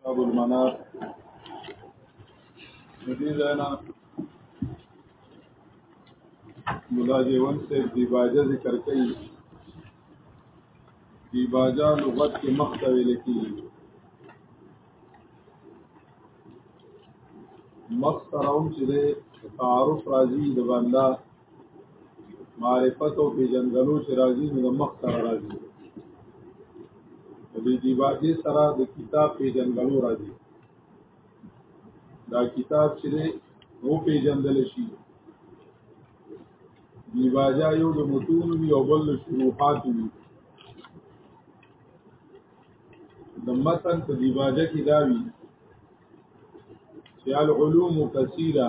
ابو المنار دې ځاینا مولا جیون سے دیباجه ذکر کوي دیباجه لغت کې مختوي لکی مخ سره هم چې د تعارف راځي د بنده معرفت او پیژندګلو چې راځي نو د مخ سره راځي دې دی باندې سره د کتاب پیژندګلو راځي دا کتاب چې وو پیژندل شي دی باجا یو د متون وی او بل شروحات وی د متن په دی باجا کې دا وی چې العلوم کثیره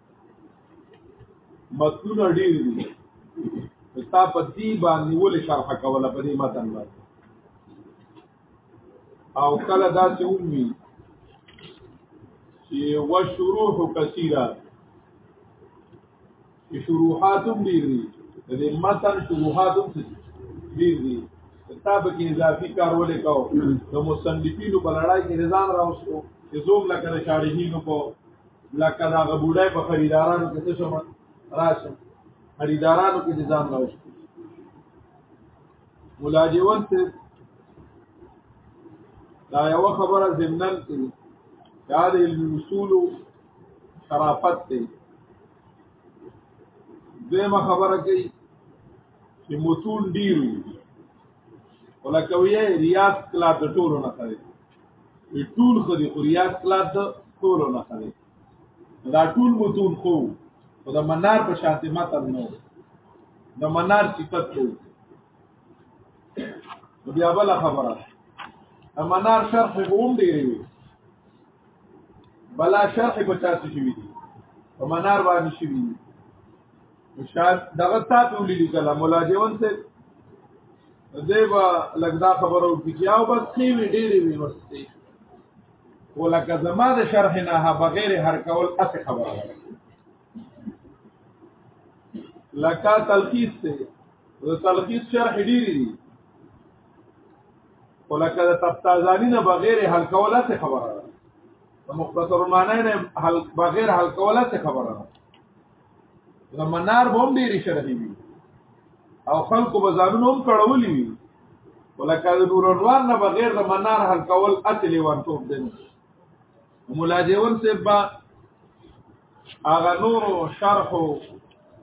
متونه ډیر دي ستا په دې باندې ولې شرح کوله په دې متن باندې او کله دا چې ومي چې و شروح کثیره چې شروحات هم ډیر دي د دې متن شروحات هم ډیر دي ستا په کې اضافي کار ولې کو د مصنفینو په لړای کې نظام راوستو چې زوم لکه شارحینو په لکه دا غبوډای په خریدارانو کې څه شم راشم خریدارانو کې نظام راوښت ملاجون ته دا یو خبره زمنن کې دا د علم اصول شرافت دی دیمه خبره کوي چې متون ډیر ولکه وی ریاض کلا د ټولو نه کوي ټول خدي خو ریاض کلاب د ټول نه خدي دا ټول متون خو او د منار په شانتي متن نو د منار صفت وو بیا بل خبره د منار شرح هم ډیری وي بلا شرح په تاسو شي وي په منار باندې شي وي شاید دغه تاسو ولې کله مولا جوان ته دې با لګدا خبرو کې کیا او بس خې وی ډېرې وی ورسته ولکه زما د شرح نه بغیر هر کول اته خبره ده لکه تلخیص ته د تلخیص شرح ډېری دي ولکه د تفتازانی نه بغیر هر کول اته خبره ده مختصر معنی نه بغیر هر کول اته خبره ده زمنار به هم ډېری شرحي وي او خلکو به ځانونه هم کړولي وي ولکه د نور انوار نه بغیر د منار حل کول اتل وان ټوب دین مولا دیون سبا اغه نور شرح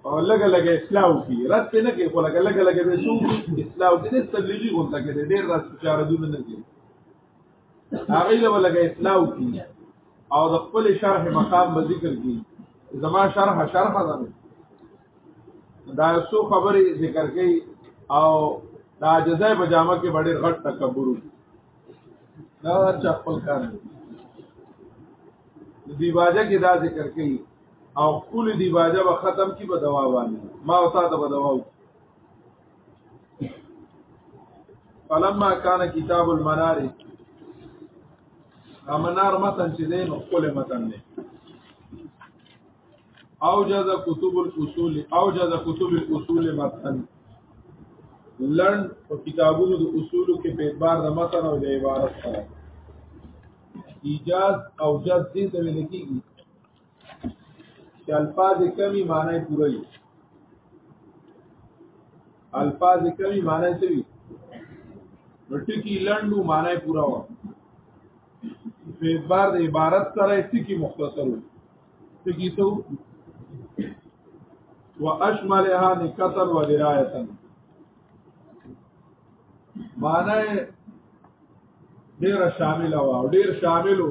او لګ لګ اسلام کی رات نه کې خو لګ لګ لګ به سو اسلام دې تبلیغي غونډه کې ډېر راځي چې راځونه نه هغه له ولګه اصلاح کی او د خپل شرح مقام به ذکر کی زما شرح شرح ده دا څو خبرې ذکر کړي او دا جزای په جامه کې ډېر غټ تکبر دا چا خپل کار دی دی باجه کې دا ذکر کړي او کل دی باجه به ختم کی به دوا باندې ما او تا ته به دوا وکړي فلما کان کتاب المنار امنار متن چې دین خپل متن دی او جز کتب الاصول او جز کتب الاصول متن لړن او کتابونو د اصولو کې په اعتبار د متن او د عبارت سره ایجاز او جز دې ته ویل کېږي چې الفاظ کمی معنی پوره وي الفاظ کمی معنی څه وي نو ټکی لندو معنی پوره و په اعتبار د عبارت سره ټکی مختصر و ټکی څو واشملها نکتر و درایتن معنی ډیر شامل و ډیر شامل و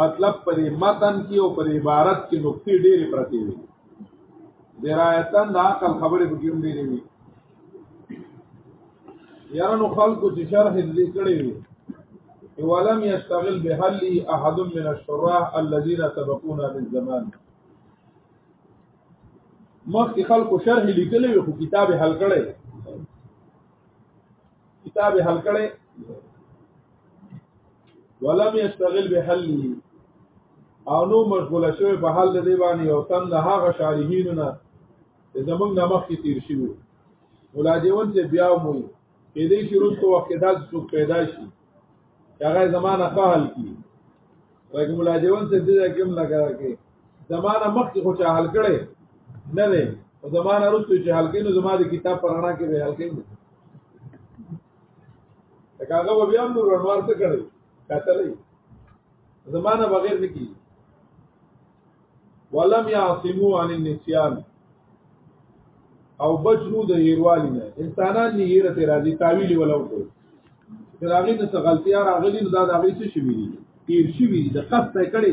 مطلب پر متن کې او پر عبارت کې نقطې ډېرې پرتې وي درایتن د عقل خبرې په کې هم ډېرې وي یاره نو خلکو چې شرح دې کړې وي ولم يشتغل بحل احد من الشراح الذين سبقونا بالزمان مخکې خلکو شرح لیکلې وي خو کتاب حل کړي کتاب حل کړي ولم يشتغل بحله او نو مشغول شوی په حل دی باندې او تن له هغه شارحین نه زمونږ نه مخکې تیر شي ولاجون چې بیا مو کې دې شروع تو وخت دا څوک پیدا شي هغه زمانہ قهل کی وایي ملاجون چې دې کوم لګا کې زمانہ مخکې خو چا حل کړي نه نه زمانہ رسو چې حل کینو زمانه کتاب پرانا کې به حل کینو دا کاغه به بیا نور انوار څه کړی کتلې زمانہ بغیر نکی ولم يعصموا عن النسيان او بچو د هیروالی نه انسانان نه هیره ته راځي تعویل ولو کو تر هغه نه څه غلطیا راغلی نو دا د هغه څه شوی دی تیر شوی دی د قصد کړي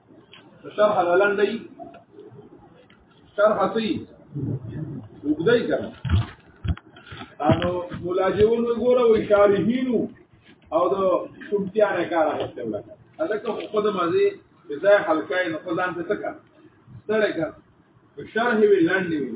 شرح لالان دی شرح سی وګدای کړه انو ملاجون وګوره و شارحینو او د شمتیا نه کار اخیستل لکه الکه خو د مازی ځای حلقای نه خدان ته تکا ستړی کړه شرح وی لاندې وی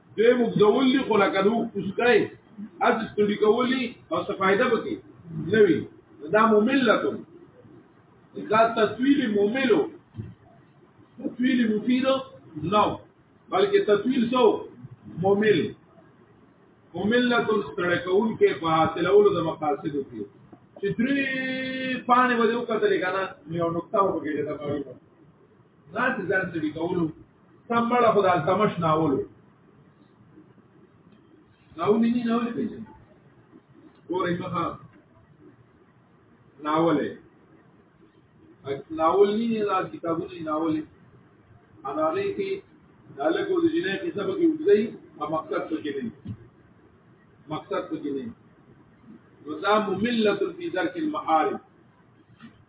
دوی مبزول دي خو لکه دوه اوسکای از ستړي کولی او څه فائدہ پکې نه وي دا مملتون دا تطویل مملو تطویل مفید نو بلکې تطویل سو ممل مملتون ستړي کول کې په حاصلولو د مقاصد کې چې درې پانه وځو کتلې کنه یو نقطه وګورئ دا پاره نه ځان ستړي کولو سمبل خو د التمش ناول ناول مینی ناول پیژنې ګورې مخه ناول ناول مینی دا کتابونه ناول انا هغه کې دالکو د جنې قصه به وځي او مقصد څه کې نه مقصد څه کې نه نو دا مملت فی درک المعارف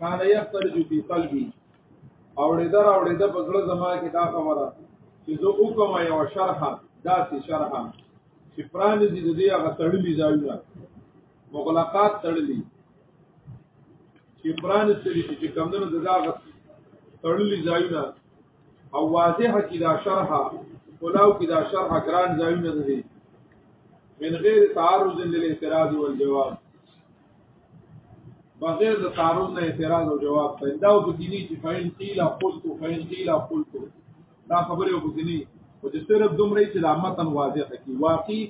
کان یفترج فی قلبی اوړې در اوړې د بغړ زما کې دا خبره چې زه وکم یو شرح داسې شرح چې پران دي د دې هغه تړلې ځایونه مغلقات تړلې چې پران سری چې کمندونو د هغه تړلې ځایونه او واضح کې دا شرح کلاو کې دا شرح ګران ځایونه دي من غیر تعرض للاعتراض والجواب بغیر د تعارض نه اعتراض او جواب ته دا په دیني چې فین قیل قلت فین قیل قلت دا خبره په دیني او چې صرف دومره چې لامتن واضح کی واقعي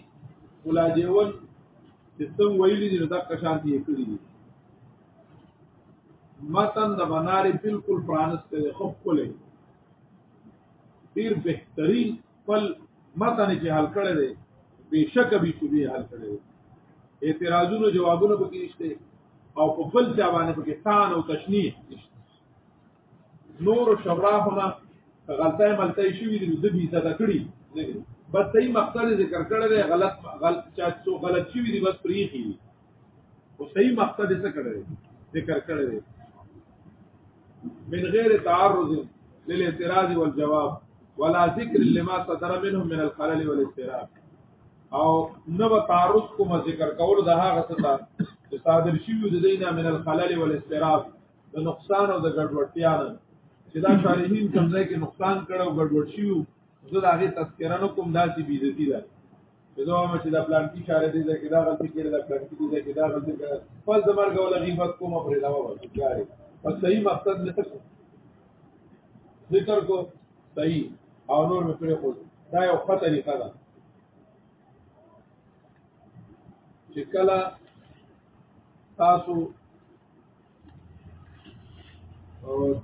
ولا جیول چې څنګه ویلي دي دا کشان دي کړی دي متن د بناري بالکل پرانست دی خو خپل ډیر بهترین خپل متن چې حل کړی دی بشک به شوبې حل کړی دی اعتراضونو جوابونه به کیشته او په بل ځای باندې په تان او تشنیه نور شبراهونه غلطه ملته شوې دي د دې صدا کړی بس صحیح مقصد ذکر کړی دی غلط غلط چا څو غلط شوې دي بس پریخي او صحیح مقصد یې څه کړی ذکر کړی دی من غیر تعرض للاعتراض والجواب ولا ذکر لما صدر منهم من الخلل والاضطراب او نو تعرض کوم ذکر کول د هغه څه ته چې صادر شوی د دینه من الخلل والاضطراب د نقصان او د ګډوډتیا نه چې دا شارحین کوم ځای کې نقصان کړو ګډوډ شي زه د هغه تذکرہ نو کوم داسې بیزتی ده زه وایم چې دا پلان کې چاره دي چې دا غلطي کړې دا پلان کې دي چې دا غلطي کړې په زمرګ ولا غیبت کومه پرې دا وایي چاره په صحیح مقصد نه تک ذکر کو صحیح او نور مې پرې خو دا یو خطر طریقه ده چې کله تاسو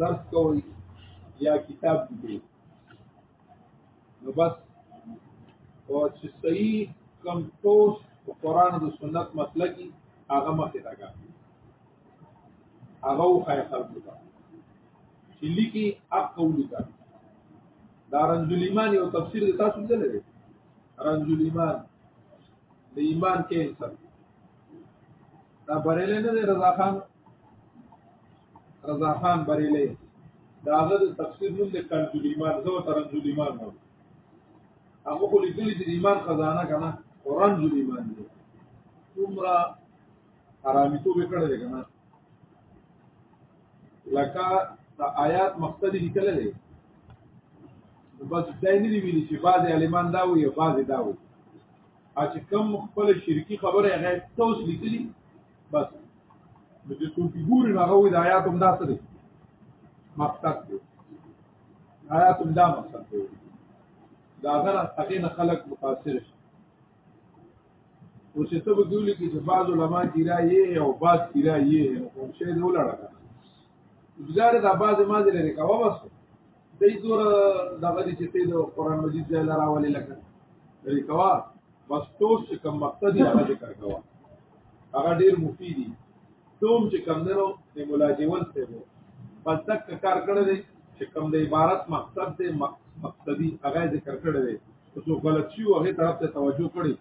درس کوئ یا کتاب لیکئ نو بس او چې صحیح کم ټوس په قران او سنت مسلکی هغه مخه راګا هغه خو خلکو ته چې لیکي اپ قول کا دا رنزل ایمان یو تفسیر تاسو دې لري رنزل ایمان د ایمان کینسر دا بریلی نه دی رضا خان رضا خان بریلی دا هغه د تفسیر نوم دی کنزول ایمان زه ورته رنزول ایمان وایم هغه خو لیکلي چې د ایمان خزانه که نه خو رنزول ایمان دی څومره حرامیتوب یې کړی دی که نه لکه د آیات مقصد یې لیکلی دی بس دا نه دی ویلي چې بعضې عالمان دا وایي بعضې دا وایي چې کوم خپل شرکی خبره هغه توس لیکلی بس د دې څو فګوري نه غوي د آیات هم داسې دي مقصد دی آیات هم دا مقصد دی دا غره هغه نه خلق متاثر شي او چې ته وګورې کې چې بعض علما کی را یې او بعض کی را یې نو کوم شی دی ولاړه ګزاره دا بعض ما دې لري کاوه بس دې زور دغه دې چې د قران مجید ځای لراولې لکه لري کوا بس توس چې کوم مقصد یې هغه ذکر کوا هغه ډیر مفید دي دوم چې کوم درو د ملاجول ته وو بس تک کار کړی دی چې کوم د عبارت مقصد دې مقصدی هغه ذکر کړی دی څو غلط شي هغه طرف ته توجه کړی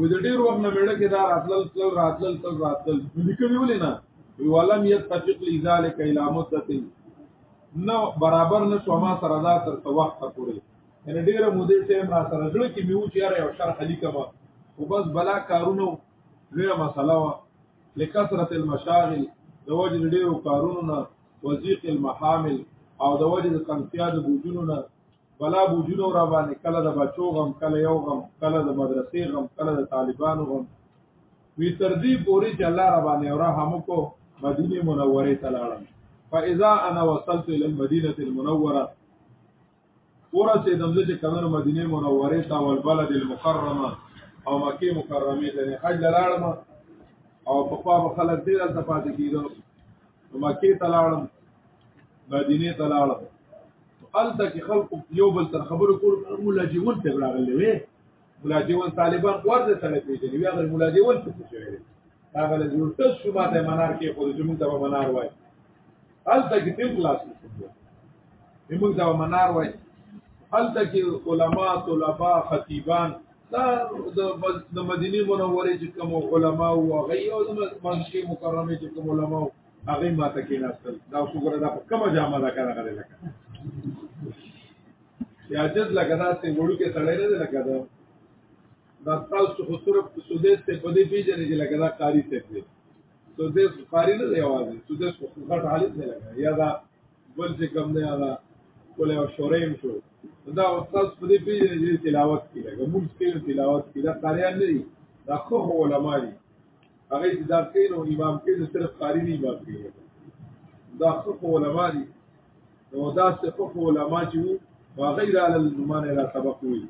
و د ډیر وخت نه وړه کې دا راتلل تل راتلل تل راتلل لیکلی ولې نه ولم يتفق لذلك الى مدته نو برابر نه شو ما سره دا تر څو وخت پورې ان ډیره مودې ټیم را سره جوړ کې میو چې یاره یو شرح لیکم او بس بلا کارونو لویه مسله وه لکثرت المشاغل د وجه ډیرو کارونو نه وزیق المحامل او د وجه د تنفیاد بوجونو نه بلا بوجونو را باندې کله د بچو غم کله یو غم کله د مدرسې غم کله د طالبانو غم وی تر دې پوري چې الله را باندې اورا هم کو مدینه منوره ته لاړم فاذا انا وصلت الى المدينه المنوره ورسه د مزه چې کمنو مدینه منوره ته او البلد المکرمه او مکه مکرمه ته حج لاړم او په خوا خلک دې دلته پاتې کیدل مکه ته لاړم مدینه ته لاړم الته کې خلق یو بل تر خبرو کول مولا جیون ته راغلي وي مولا جیون طالبان ورته سره پیژني بیا غل مولا جیون ته پیژني هغه له جوړ تاسو شو ماته منار کې خو جمع ته منار وای الته کې تیم خلاص کړو موږ دا منار وای الته کې علما طلبا خطیبان دا د مدینه منورې چې کوم علما او هغه او د مسجد مکرمه چې کوم علما او هغه ماته کې ناستل دا وګوره دا په کومه جامه دا کنه غلې لکه یا جز لکه دا چې وړو کې سړی نه لکه دا دا تاسو خو صرف سودیس ته په دې پیژنې چې لکه دا قاری ته دی سودیس قاری نه دی आवाज سودیس خو غټ حالت نه لکه یا دا بل څه کم نه هغه کولای او شوریم شو دا استاد په دې پیژنې چې تلاوت کوي لکه موږ کې تلاوت کوي دا قاریان نه دي دا خو علما دي هغه چې دا کوي نو امام کې نو صرف قاری نه امام کوي دا خو علما دي نو دا صرف علما چې وغیر علی الزمان لا سبق وي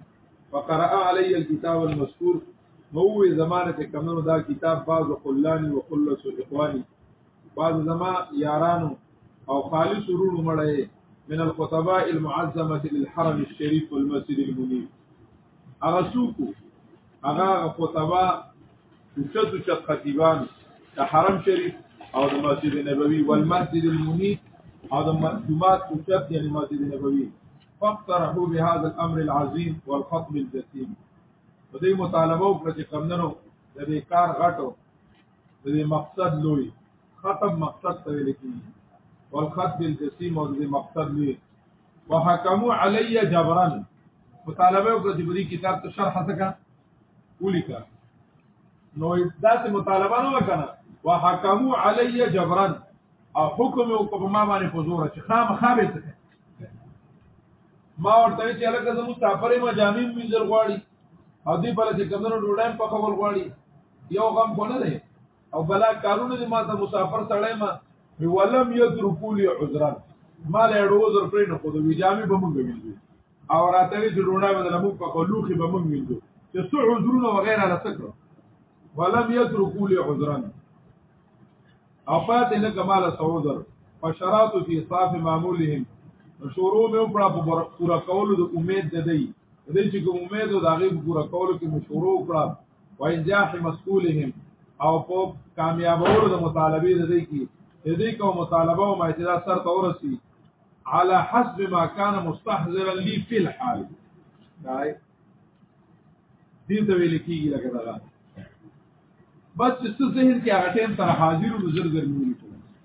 فقرأ علی الكتاب المذكور هو زمانه کمنو دا کتاب باز قلانی وقلص اخوانی بعض زما یارانو او خالص ورونو مړی من الخطباء المعظمه للحرم الشريف والمسجد المنير هغه سوکو هغه خطباء اوچت اوچت خطیبان د حرم شریف او د مسجد نبوي والمسجد المنير او د جمعات اوچت یعنی مسجد نبوي فاقترحوا بهذا الامر العظيم والخطب الجسيم په دې مطالبه وکړه چې کمندنو د دې کار غټو د دې مقصد لوی خطب مقصد ته ویل کیږي والخط بالجسیم او د دې مقصد لوی وحکموا علی جبرا مطالبه وکړه چې بری کتاب ته شرح څنګه ولیکا نو داسې مطالبه نه وکنه وحکموا علی جبرا او حکم او په ما باندې په زور چې خام خابه څه ما ورته چې الګا زمو سفرې ما جامع منځل غواړي او دې بل چې کمنو ډوډایم په خپل غواړي یو غم خو نه دی او بلا کارونه دي ما ته مسافر سړی ما ولم یترکو لی عذرا ما له ډو عذر پرې نه خو د ویجامې به مونږ ویلو او راته چې ډوډۍ به له مونږ په خلوخي به مونږ ویلو چې څو عذرونه وغیرہ لسکړو ولم یترکو لی عذرا او پاتې نه کمال سعودر فشرات فی صاف معمولهم شروع مې په پورا کولو د امید ده دی دې چې کوم امید او د هغه پورا کولو کې مشورو کړم وانجاح مسئولهم او په کامیابولو د مطالبه د دې کې د دې کو مطالبه او ماجرا سر ته ورسی على حسب ما كان مستحضرا لي في الحال دای دې ته ویل کیږي لکه دا بس چې څه ذهن کې هغه ټیم سره حاضر او نظر ګرځي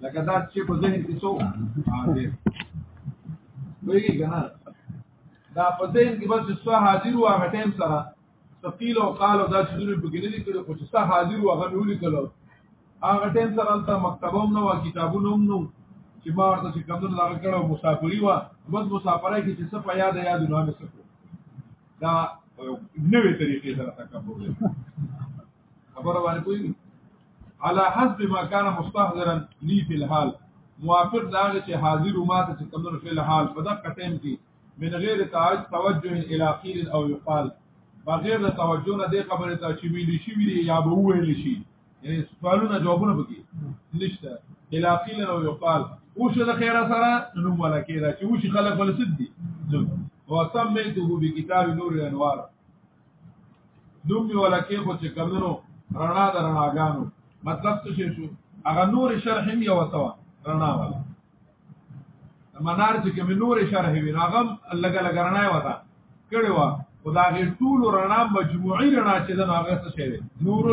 لکه دا چې په ذهن کې څو حاضر ویږي کنه دا په ذهن کې بس څه حاضر او هغه ټیم سره ثقيل او قال او دا چې دوی په کې نه لیکل خو چې صح حاضر و هغه نو لیکل هغه ټیم سره تل مکتبه هم نه و کتابونه هم نو چې ما ورته چې کوم نه لاګ کړو مسافری و بس مسافرای کې چې څه په یاد یاد نه مې سکو دا نوې طریقې سره تکبر دی خبره باندې کوي على حسب ما كان مستحضرا لي في الحال موافق دا چې حاضر ما ته چې کوم نه في الحال په دغه ټیم کې من غیر تعج توجه الى قیل او یقال بغیر د توجه نه دې خبره ته چې ویل شي ویل یا به ویل شي یعنی سوالونه جوابونه پکې نشته الى قیل او یقال او شه د خیره سره نو ملکه دا چې او شي خلک ول سدي وسمیته بکتاب نور الانوار دوم یو لکه خو چې کمنو رڼا د رڼاګانو مطلب څه شو هغه نور شرح هم یو توا رڼا والا منار چې کوم نور شرح وی راغم لګ لګ رڼا وتا کړي وا خدا غي ټول رڼا مجموعي رڼا چې دا هغه څه شوی نور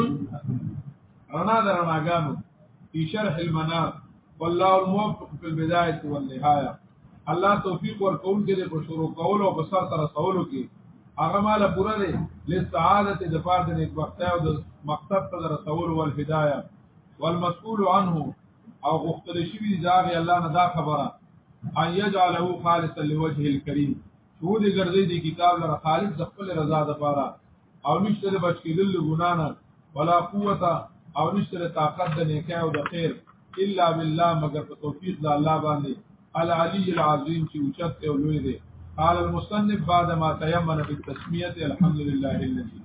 رڼا د رڼاګانو په شرح المنار والله الموفق في البدايه والنهايه الله توفیق ورکول کې د شروع کول او بسر تر رسولو کې هغه مال پوره دی لسعادت د فرد نیک وخت او د مقصد ته رسول او الهدايه والمسؤول عنه او غفتل شوی داغی الله نه دا خبره ان یجعله خالصا لوجه الكریم شو دې ګرځي دې کتاب لره خالص د خپل رضا د پاره او نشته د بچ کېدل ګنا نه ولا قوت او نشته طاقت د نیکه او د خیر الا بالله مگر په توفیق د الله باندې العلی العظیم چې اوچت او لوی دی قال المصنف بعد ما تيمن بالتسميه الحمد لله الذي